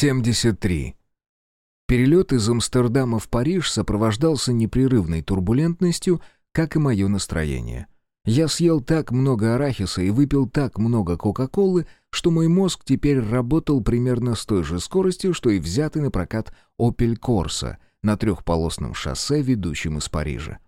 73. Перелет из Амстердама в Париж сопровождался непрерывной турбулентностью, как и мое настроение. Я съел так много арахиса и выпил так много Кока-Колы, что мой мозг теперь работал примерно с той же скоростью, что и взятый на прокат «Опель Корса» на трехполосном шоссе, ведущем из Парижа.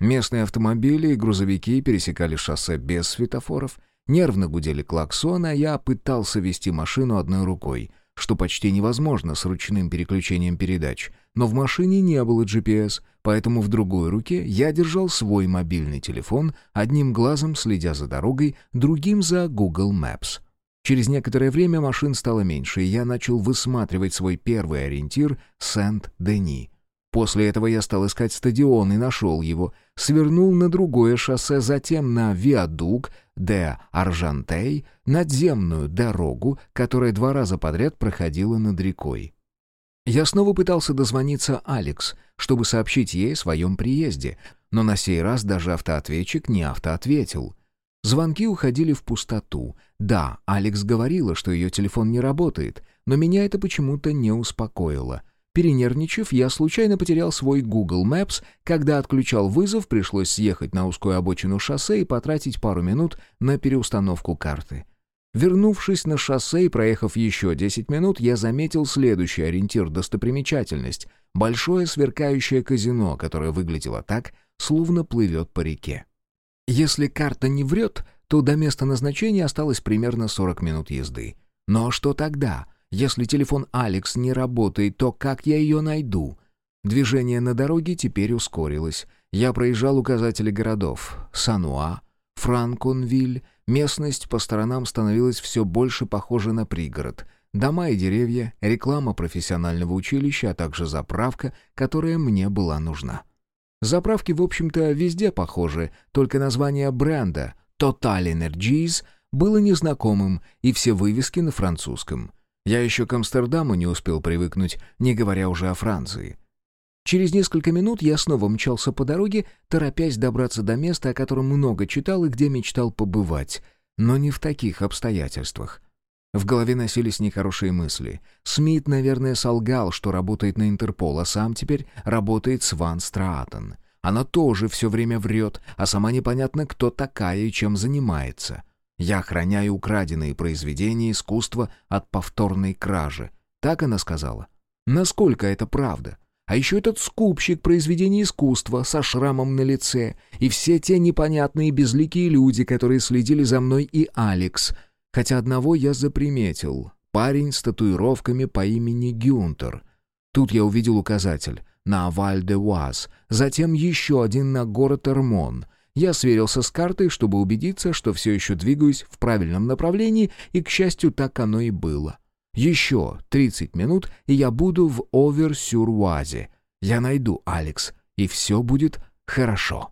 Местные автомобили и грузовики пересекали шоссе без светофоров, нервно гудели клаксоны, а я пытался вести машину одной рукой — что почти невозможно с ручным переключением передач, но в машине не было GPS, поэтому в другой руке я держал свой мобильный телефон, одним глазом следя за дорогой, другим за Google Maps. Через некоторое время машин стало меньше, и я начал высматривать свой первый ориентир — Сент-Дени. После этого я стал искать стадион и нашел его, свернул на другое шоссе, затем на Виадук де Аржантей, надземную дорогу, которая два раза подряд проходила над рекой. Я снова пытался дозвониться Алекс, чтобы сообщить ей о своем приезде, но на сей раз даже автоответчик не автоответил. Звонки уходили в пустоту. Да, Алекс говорила, что ее телефон не работает, но меня это почему-то не успокоило — Перенервничав, я случайно потерял свой Google Maps. Когда отключал вызов, пришлось съехать на узкую обочину шоссе и потратить пару минут на переустановку карты. Вернувшись на шоссе и проехав еще 10 минут, я заметил следующий ориентир достопримечательность — большое сверкающее казино, которое выглядело так, словно плывет по реке. Если карта не врет, то до места назначения осталось примерно 40 минут езды. Но что тогда? Если телефон Алекс не работает, то как я ее найду? Движение на дороге теперь ускорилось. Я проезжал указатели городов. Сануа, Франконвиль. Местность по сторонам становилась все больше похожа на пригород. Дома и деревья, реклама профессионального училища, а также заправка, которая мне была нужна. Заправки, в общем-то, везде похожи, только название бренда Total Energies было незнакомым, и все вывески на французском — я еще к Амстердаму не успел привыкнуть, не говоря уже о Франции. Через несколько минут я снова мчался по дороге, торопясь добраться до места, о котором много читал и где мечтал побывать, но не в таких обстоятельствах. В голове носились нехорошие мысли. Смит, наверное, солгал, что работает на Интерпол, а сам теперь работает с Ван Страатен. Она тоже все время врет, а сама непонятно, кто такая и чем занимается. Я охраняю украденные произведения искусства от повторной кражи. Так она сказала. Насколько это правда? А еще этот скупщик произведений искусства со шрамом на лице и все те непонятные безликие люди, которые следили за мной и Алекс. Хотя одного я заприметил. Парень с татуировками по имени Гюнтер. Тут я увидел указатель на Валь-де-Уаз, затем еще один на город Эрмон — я сверился с картой, чтобы убедиться, что все еще двигаюсь в правильном направлении, и, к счастью, так оно и было. Еще 30 минут, и я буду в Овер-Сюр-Уазе. Я найду Алекс, и все будет хорошо.